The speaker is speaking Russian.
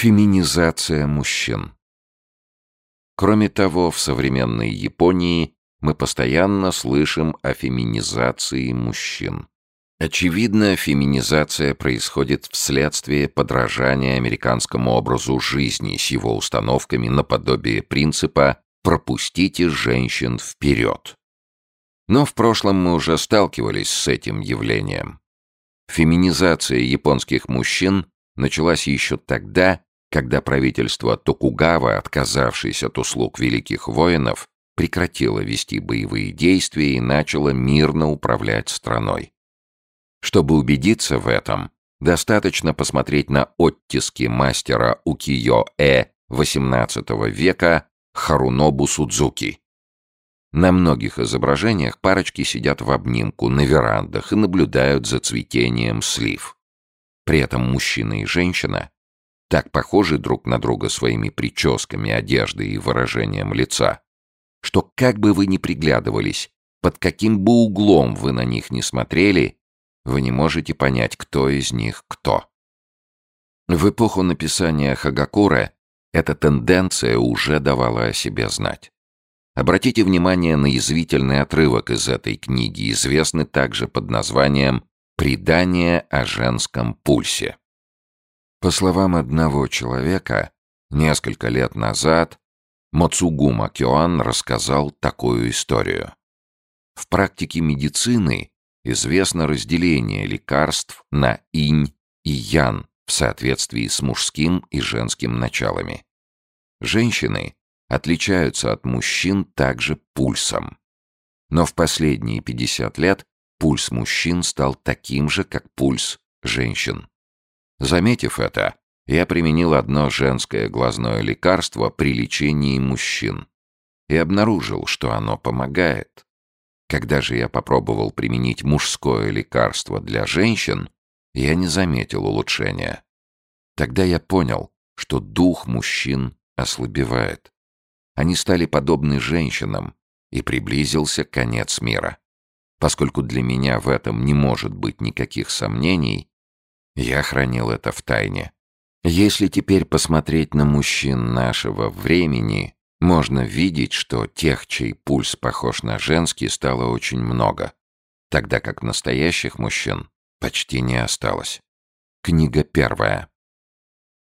Феминизация мужчин. Кроме того, в современной Японии мы постоянно слышим о феминизации мужчин. Очевидно, феминизация происходит вследствие подражания американскому образу жизни с его установками наподобие принципа «пропустите женщин вперед». Но в прошлом мы уже сталкивались с этим явлением. Феминизация японских мужчин началась еще тогда, когда правительство Токугава, отказавшись от услуг великих воинов, прекратило вести боевые действия и начало мирно управлять страной. Чтобы убедиться в этом, достаточно посмотреть на оттиски мастера укиё-э XVIII века Харунобу Судзуки. На многих изображениях парочки сидят в обнимку на верандах и наблюдают за цветением слив. При этом мужчина и женщина так похожи друг на друга своими прическами, одеждой и выражением лица, что как бы вы ни приглядывались, под каким бы углом вы на них ни смотрели, вы не можете понять, кто из них кто. В эпоху написания Хагакуре эта тенденция уже давала о себе знать. Обратите внимание на язвительный отрывок из этой книги, известный также под названием «Предание о женском пульсе». По словам одного человека, несколько лет назад Мацугума Кёан рассказал такую историю. В практике медицины известно разделение лекарств на инь и ян в соответствии с мужским и женским началами. Женщины отличаются от мужчин также пульсом. Но в последние 50 лет пульс мужчин стал таким же, как пульс женщин. Заметив это, я применил одно женское глазное лекарство при лечении мужчин и обнаружил, что оно помогает. Когда же я попробовал применить мужское лекарство для женщин, я не заметил улучшения. Тогда я понял, что дух мужчин ослабевает. Они стали подобны женщинам, и приблизился конец мира. Поскольку для меня в этом не может быть никаких сомнений, я хранил это в тайне. Если теперь посмотреть на мужчин нашего времени, можно видеть, что тех, чей пульс похож на женский, стало очень много, тогда как настоящих мужчин почти не осталось. Книга первая.